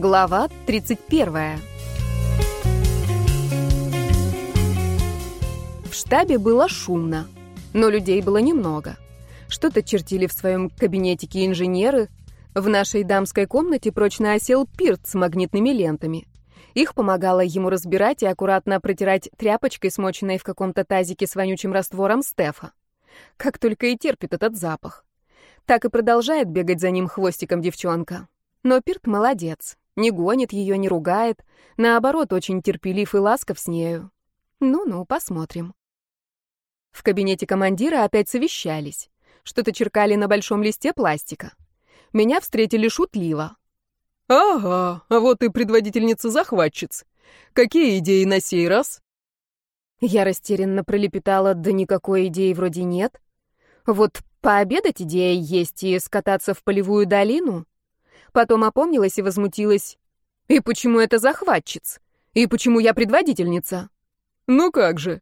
Глава 31. В штабе было шумно, но людей было немного. Что-то чертили в своем кабинетике инженеры. В нашей дамской комнате прочно осел пирт с магнитными лентами. Их помогало ему разбирать и аккуратно протирать тряпочкой, смоченной в каком-то тазике с вонючим раствором Стефа. Как только и терпит этот запах. Так и продолжает бегать за ним хвостиком девчонка. Но Пирт молодец. Не гонит ее, не ругает. Наоборот, очень терпелив и ласков с нею. Ну-ну, посмотрим. В кабинете командира опять совещались. Что-то черкали на большом листе пластика. Меня встретили шутливо. «Ага, а вот и предводительница захватчиц. Какие идеи на сей раз?» Я растерянно пролепетала, да никакой идеи вроде нет. Вот пообедать идея есть и скататься в полевую долину. Потом опомнилась и возмутилась. И почему это захватчиц? И почему я предводительница? Ну как же.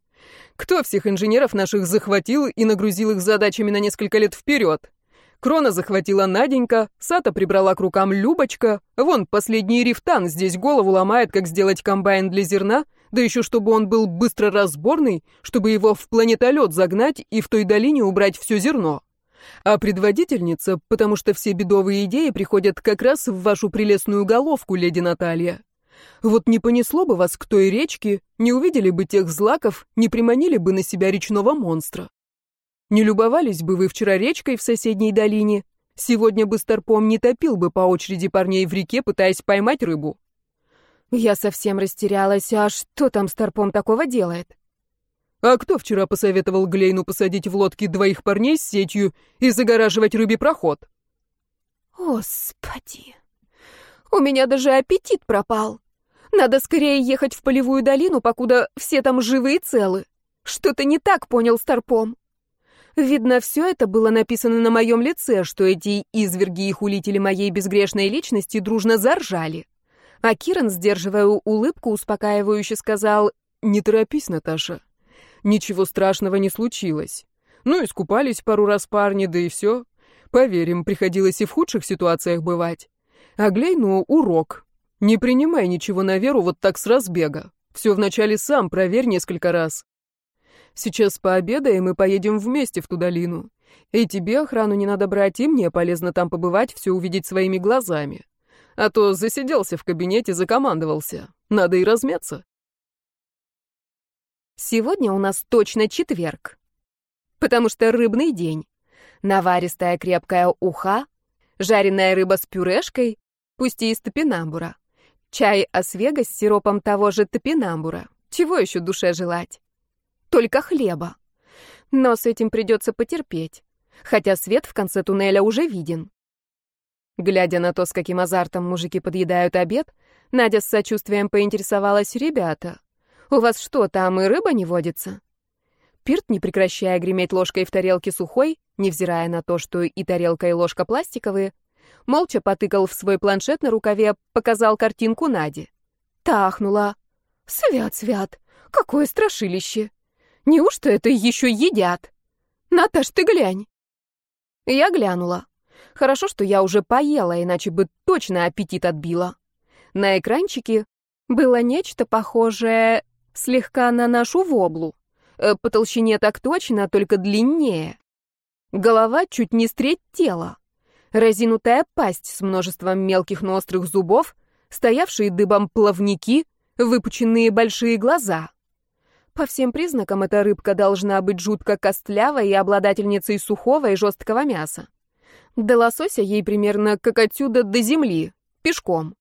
Кто всех инженеров наших захватил и нагрузил их задачами на несколько лет вперед? Крона захватила Наденька, Сата прибрала к рукам Любочка. Вон, последний рифтан здесь голову ломает, как сделать комбайн для зерна, да еще чтобы он был быстро разборный, чтобы его в планетолет загнать и в той долине убрать все зерно. А предводительница, потому что все бедовые идеи приходят как раз в вашу прелестную головку, леди Наталья. Вот не понесло бы вас к той речке, не увидели бы тех злаков, не приманили бы на себя речного монстра. Не любовались бы вы вчера речкой в соседней долине, сегодня бы старпом не топил бы по очереди парней в реке, пытаясь поймать рыбу. Я совсем растерялась, а что там старпом такого делает? А кто вчера посоветовал Глейну посадить в лодке двоих парней с сетью и загораживать рыбе проход? Господи, у меня даже аппетит пропал. Надо скорее ехать в полевую долину, покуда все там живы и целы. Что-то не так понял Старпом. Видно, все это было написано на моем лице, что эти изверги и хулители моей безгрешной личности дружно заржали. А Киран, сдерживая улыбку, успокаивающе сказал, «Не торопись, Наташа. Ничего страшного не случилось. Ну, искупались пару раз парни, да и все. Поверим, приходилось и в худших ситуациях бывать. А Глейну урок. Не принимай ничего на веру вот так с разбега. Все вначале сам проверь несколько раз. Сейчас пообедаем и поедем вместе в ту долину. И тебе охрану не надо брать, и мне полезно там побывать, все увидеть своими глазами. А то засиделся в кабинете, закомандовался. Надо и размяться. Сегодня у нас точно четверг. Потому что рыбный день. Наваристая крепкая уха, жареная рыба с пюрешкой, пусть и из топинамбура. Чай освега с сиропом того же топинамбура. Чего еще душе желать? Только хлеба. Но с этим придется потерпеть. Хотя свет в конце туннеля уже виден. Глядя на то, с каким азартом мужики подъедают обед, Надя с сочувствием поинтересовалась, ребята, у вас что, там и рыба не водится?» Пирт, не прекращая греметь ложкой в тарелке сухой, невзирая на то, что и тарелка, и ложка пластиковые, молча потыкал в свой планшет на рукаве, показал картинку Наде. Тахнула. «Свят-свят, какое страшилище! Неужто это еще едят? Наташ, ты глянь!» Я глянула. Хорошо, что я уже поела, иначе бы точно аппетит отбила. На экранчике было нечто похожее слегка на нашу воблу. Э, по толщине так точно, только длиннее. Голова чуть не с треть тела. Разинутая пасть с множеством мелких, но острых зубов, стоявшие дыбом плавники, выпученные большие глаза. По всем признакам эта рыбка должна быть жутко костлявой и обладательницей сухого и жесткого мяса. До лосося ей примерно как отсюда до земли, пешком.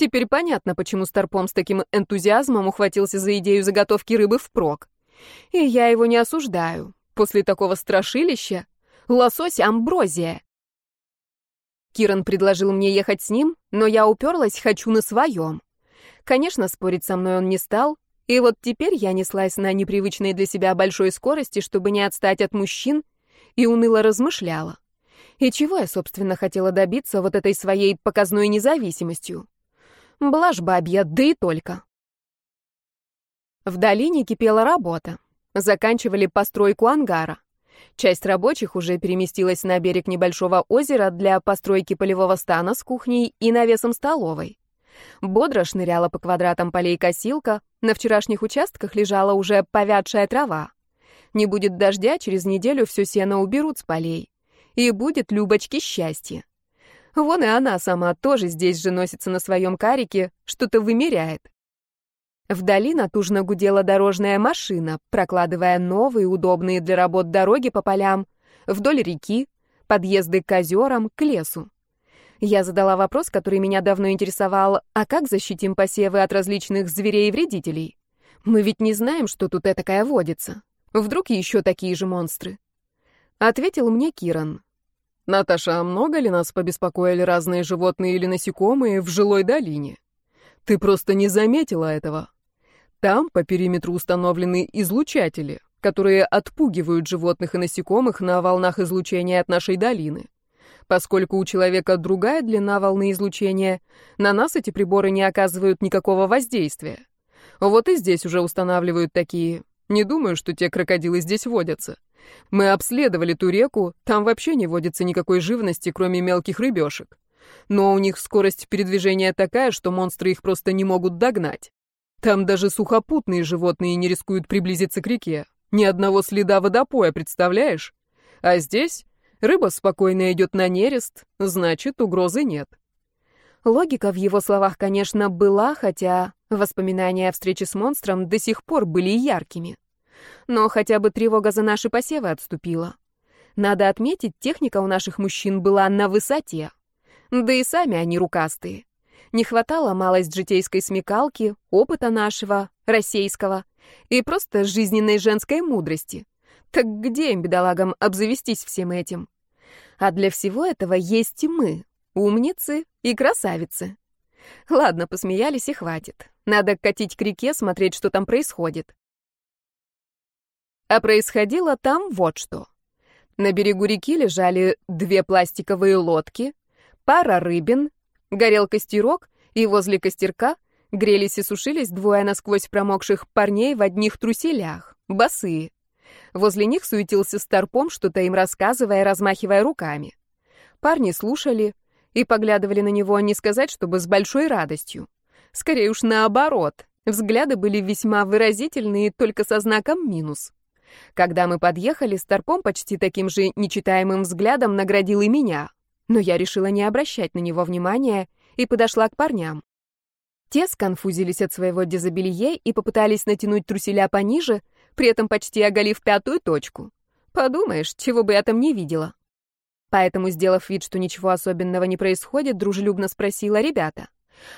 Теперь понятно, почему Старпом с таким энтузиазмом ухватился за идею заготовки рыбы впрок. И я его не осуждаю. После такого страшилища лосось амброзия. Киран предложил мне ехать с ним, но я уперлась, хочу на своем. Конечно, спорить со мной он не стал, и вот теперь я неслась на непривычной для себя большой скорости, чтобы не отстать от мужчин, и уныло размышляла. И чего я, собственно, хотела добиться вот этой своей показной независимостью? Блажь бабья, да и только. В долине кипела работа. Заканчивали постройку ангара. Часть рабочих уже переместилась на берег небольшого озера для постройки полевого стана с кухней и навесом столовой. Бодро шныряла по квадратам полей косилка, на вчерашних участках лежала уже повядшая трава. Не будет дождя, через неделю все сено уберут с полей. И будет Любочке счастье. Вон и она сама тоже здесь же носится на своем карике, что-то вымеряет. Вдали натужно гудела дорожная машина, прокладывая новые, удобные для работ дороги по полям, вдоль реки, подъезды к озерам, к лесу. Я задала вопрос, который меня давно интересовал, а как защитим посевы от различных зверей и вредителей? Мы ведь не знаем, что тут этакое водится. Вдруг еще такие же монстры? Ответил мне Киран. Наташа, а много ли нас побеспокоили разные животные или насекомые в жилой долине? Ты просто не заметила этого. Там по периметру установлены излучатели, которые отпугивают животных и насекомых на волнах излучения от нашей долины. Поскольку у человека другая длина волны излучения, на нас эти приборы не оказывают никакого воздействия. Вот и здесь уже устанавливают такие. Не думаю, что те крокодилы здесь водятся. Мы обследовали ту реку, там вообще не водится никакой живности, кроме мелких рыбешек. Но у них скорость передвижения такая, что монстры их просто не могут догнать. Там даже сухопутные животные не рискуют приблизиться к реке. Ни одного следа водопоя, представляешь? А здесь Рыба спокойно идет на нерест, значит, угрозы нет. Логика в его словах, конечно, была, хотя воспоминания о встрече с монстром до сих пор были яркими. Но хотя бы тревога за наши посевы отступила. Надо отметить, техника у наших мужчин была на высоте. Да и сами они рукастые. Не хватало малость житейской смекалки, опыта нашего, российского, и просто жизненной женской мудрости. Так где им, бедолагам, обзавестись всем этим? А для всего этого есть и мы, умницы и красавицы. Ладно, посмеялись и хватит. Надо катить к реке, смотреть, что там происходит. А происходило там вот что. На берегу реки лежали две пластиковые лодки, пара рыбин, горел костерок, и возле костерка грелись и сушились двое насквозь промокших парней в одних труселях, босые. Возле них суетился старпом, что-то им рассказывая, размахивая руками. Парни слушали и поглядывали на него, не сказать, чтобы с большой радостью. Скорее уж наоборот. Взгляды были весьма выразительные, только со знаком минус. Когда мы подъехали, Старпом почти таким же нечитаемым взглядом наградил и меня. Но я решила не обращать на него внимания и подошла к парням. Те сконфузились от своего дезобелье и попытались натянуть труселя пониже, при этом почти оголив пятую точку. Подумаешь, чего бы я там не видела. Поэтому, сделав вид, что ничего особенного не происходит, дружелюбно спросила ребята.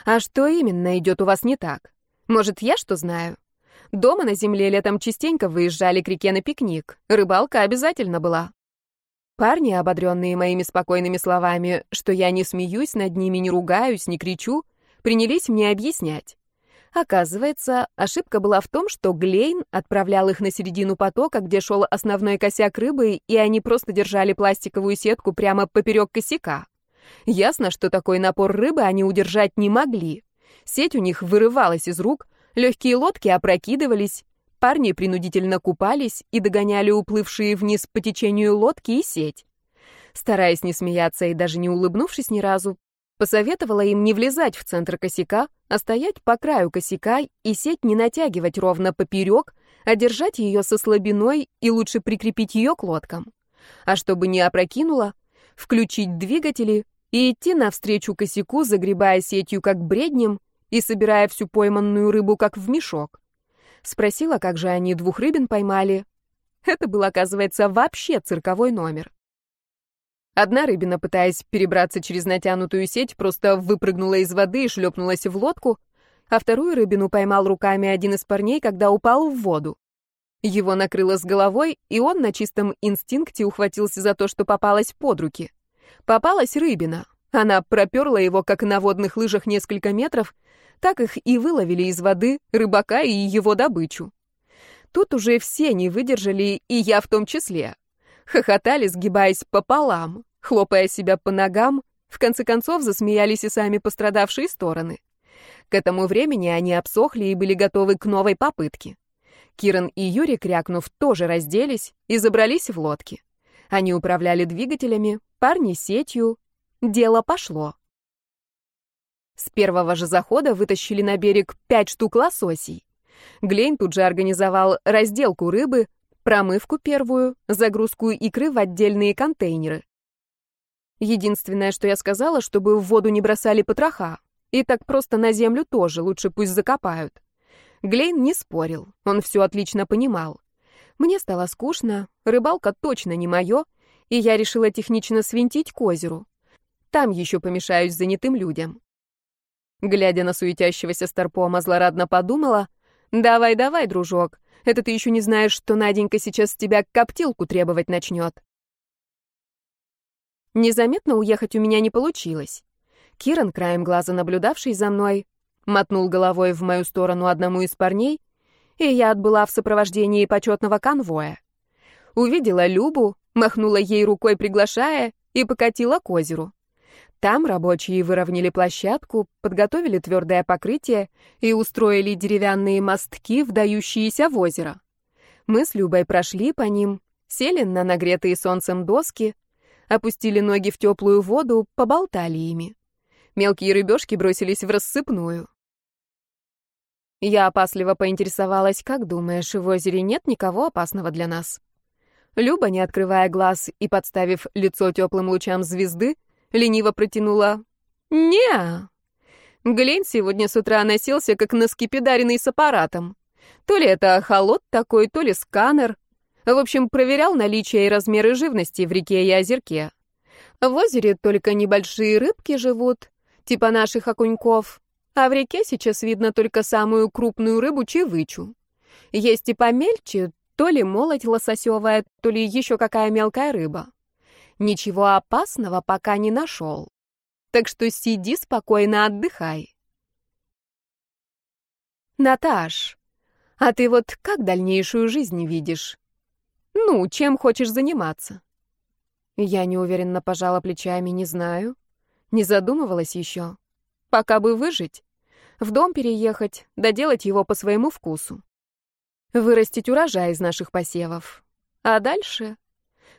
«А что именно идет у вас не так? Может, я что знаю? Дома на земле летом частенько выезжали к реке на пикник. Рыбалка обязательно была». Парни, ободренные моими спокойными словами, что я не смеюсь над ними, не ругаюсь, не кричу, принялись мне объяснять. Оказывается, ошибка была в том, что Глейн отправлял их на середину потока, где шел основной косяк рыбы, и они просто держали пластиковую сетку прямо поперек косяка. Ясно, что такой напор рыбы они удержать не могли. Сеть у них вырывалась из рук, легкие лодки опрокидывались, парни принудительно купались и догоняли уплывшие вниз по течению лодки и сеть. Стараясь не смеяться и даже не улыбнувшись ни разу, Посоветовала им не влезать в центр косяка, а стоять по краю косяка и сеть не натягивать ровно поперек, а держать ее со слабиной и лучше прикрепить ее к лодкам. А чтобы не опрокинула, включить двигатели и идти навстречу косяку, загребая сетью как бреднем и собирая всю пойманную рыбу как в мешок. Спросила, как же они двух рыбин поймали. Это был, оказывается, вообще цирковой номер. Одна рыбина, пытаясь перебраться через натянутую сеть, просто выпрыгнула из воды и шлепнулась в лодку, а вторую рыбину поймал руками один из парней, когда упал в воду. Его накрыло с головой, и он на чистом инстинкте ухватился за то, что попалась под руки. Попалась рыбина. Она проперла его, как на водных лыжах, несколько метров, так их и выловили из воды рыбака и его добычу. Тут уже все не выдержали, и я в том числе. Хохотали, сгибаясь пополам, хлопая себя по ногам, в конце концов засмеялись и сами пострадавшие стороны. К этому времени они обсохли и были готовы к новой попытке. Киран и Юрий, крякнув, тоже разделись и забрались в лодки. Они управляли двигателями, парни — сетью. Дело пошло. С первого же захода вытащили на берег пять штук лососей. Глейн тут же организовал разделку рыбы, промывку первую, загрузку икры в отдельные контейнеры. Единственное, что я сказала, чтобы в воду не бросали потроха. И так просто на землю тоже, лучше пусть закопают. Глейн не спорил, он все отлично понимал. Мне стало скучно, рыбалка точно не мое, и я решила технично свинтить к озеру. Там еще помешаюсь занятым людям. Глядя на суетящегося Старпома, злорадно подумала, «Давай, давай, дружок, это ты еще не знаешь, что Наденька сейчас с тебя коптилку требовать начнет». Незаметно уехать у меня не получилось. Киран, краем глаза наблюдавший за мной, мотнул головой в мою сторону одному из парней, и я отбыла в сопровождении почетного конвоя. Увидела Любу, махнула ей рукой, приглашая, и покатила к озеру. Там рабочие выровняли площадку, подготовили твердое покрытие и устроили деревянные мостки, вдающиеся в озеро. Мы с Любой прошли по ним, сели на нагретые солнцем доски, опустили ноги в теплую воду, поболтали ими. Мелкие рыбешки бросились в рассыпную. Я опасливо поинтересовалась, как думаешь, в озере нет никого опасного для нас? Люба, не открывая глаз и подставив лицо теплым лучам звезды, лениво протянула «Не-а». Глень сегодня с утра носился, как наскипидаренный с аппаратом. То ли это холод такой, то ли сканер. В общем, проверял наличие и размеры живности в реке и озерке. В озере только небольшие рыбки живут, типа наших окуньков, а в реке сейчас видно только самую крупную рыбу чевычу. Есть и помельче, то ли молоть лососевая, то ли еще какая мелкая рыба. Ничего опасного пока не нашел. Так что сиди спокойно, отдыхай. Наташ, а ты вот как дальнейшую жизнь видишь? Ну, чем хочешь заниматься? Я неуверенно пожала плечами, не знаю. Не задумывалась еще. Пока бы выжить. В дом переехать, доделать его по своему вкусу. Вырастить урожай из наших посевов. А дальше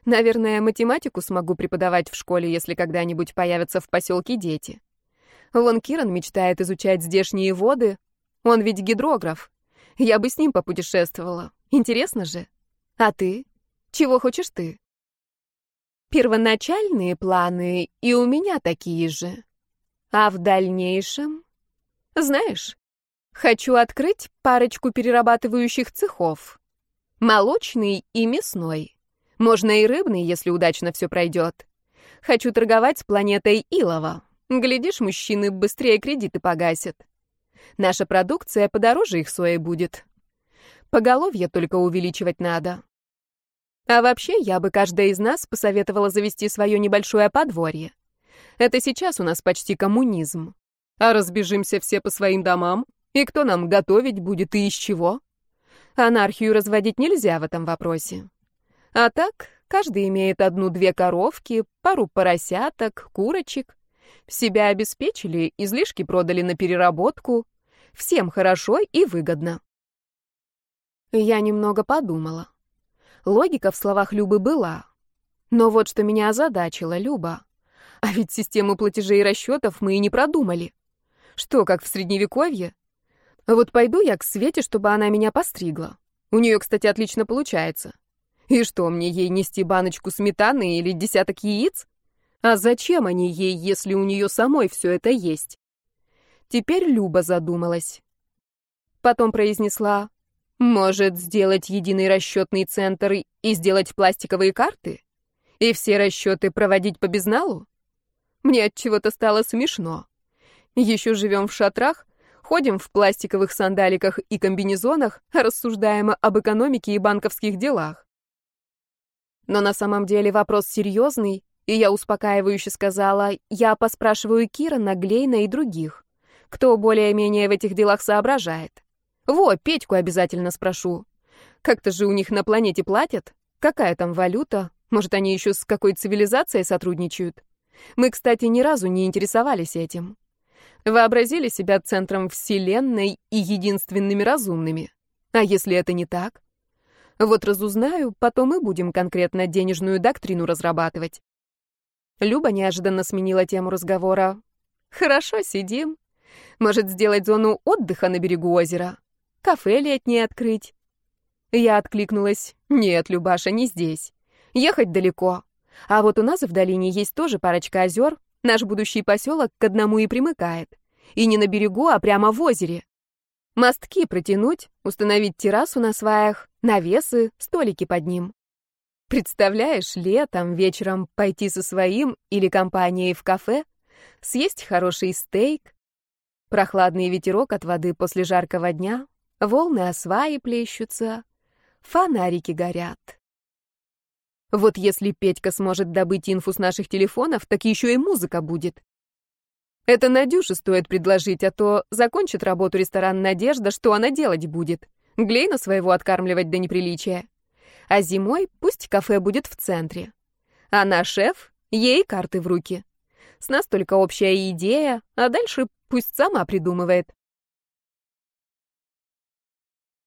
Наверное, математику смогу преподавать в школе, если когда-нибудь появятся в поселке дети. Вон Киран мечтает изучать здешние воды. Он ведь гидрограф. Я бы с ним попутешествовала. Интересно же. А ты? Чего хочешь ты? Первоначальные планы и у меня такие же. А в дальнейшем? Знаешь, хочу открыть парочку перерабатывающих цехов. Молочный и мясной. Можно и рыбный, если удачно все пройдет. Хочу торговать с планетой Илова. Глядишь, мужчины быстрее кредиты погасят. Наша продукция подороже их сои будет. Поголовье только увеличивать надо. А вообще, я бы каждая из нас посоветовала завести свое небольшое подворье. Это сейчас у нас почти коммунизм. А разбежимся все по своим домам, и кто нам готовить будет и из чего? Анархию разводить нельзя в этом вопросе. А так, каждый имеет одну-две коровки, пару поросяток, курочек. Себя обеспечили, излишки продали на переработку. Всем хорошо и выгодно. Я немного подумала. Логика в словах Любы была. Но вот что меня озадачило, Люба. А ведь систему платежей и расчетов мы и не продумали. Что, как в Средневековье? Вот пойду я к Свете, чтобы она меня постригла. У нее, кстати, отлично получается. И что, мне ей нести баночку сметаны или десяток яиц? А зачем они ей, если у нее самой все это есть? Теперь Люба задумалась. Потом произнесла, может, сделать единый расчетный центр и сделать пластиковые карты? И все расчеты проводить по безналу? Мне от чего-то стало смешно. Еще живем в шатрах, ходим в пластиковых сандаликах и комбинезонах, рассуждаем об экономике и банковских делах. Но на самом деле вопрос серьезный, и я успокаивающе сказала, я поспрашиваю Кира, Наглейна и других, кто более-менее в этих делах соображает. Во, Петьку обязательно спрошу. Как-то же у них на планете платят? Какая там валюта? Может, они еще с какой цивилизацией сотрудничают? Мы, кстати, ни разу не интересовались этим. Вообразили себя центром Вселенной и единственными разумными. А если это не так? Вот разузнаю, потом и будем конкретно денежную доктрину разрабатывать. Люба неожиданно сменила тему разговора. Хорошо, сидим. Может, сделать зону отдыха на берегу озера? Кафе летнее открыть? Я откликнулась. Нет, Любаша, не здесь. Ехать далеко. А вот у нас в долине есть тоже парочка озер. Наш будущий поселок к одному и примыкает. И не на берегу, а прямо в озере. Мостки протянуть, установить террасу на сваях, навесы, столики под ним. Представляешь, летом, вечером пойти со своим или компанией в кафе, съесть хороший стейк, прохладный ветерок от воды после жаркого дня, волны о сваи плещутся, фонарики горят. Вот если Петька сможет добыть инфу с наших телефонов, так еще и музыка будет. Это Надюше стоит предложить, а то закончит работу ресторан «Надежда», что она делать будет? Глейна своего откармливать до неприличия. А зимой пусть кафе будет в центре. А наш шеф, ей карты в руки. С нас только общая идея, а дальше пусть сама придумывает.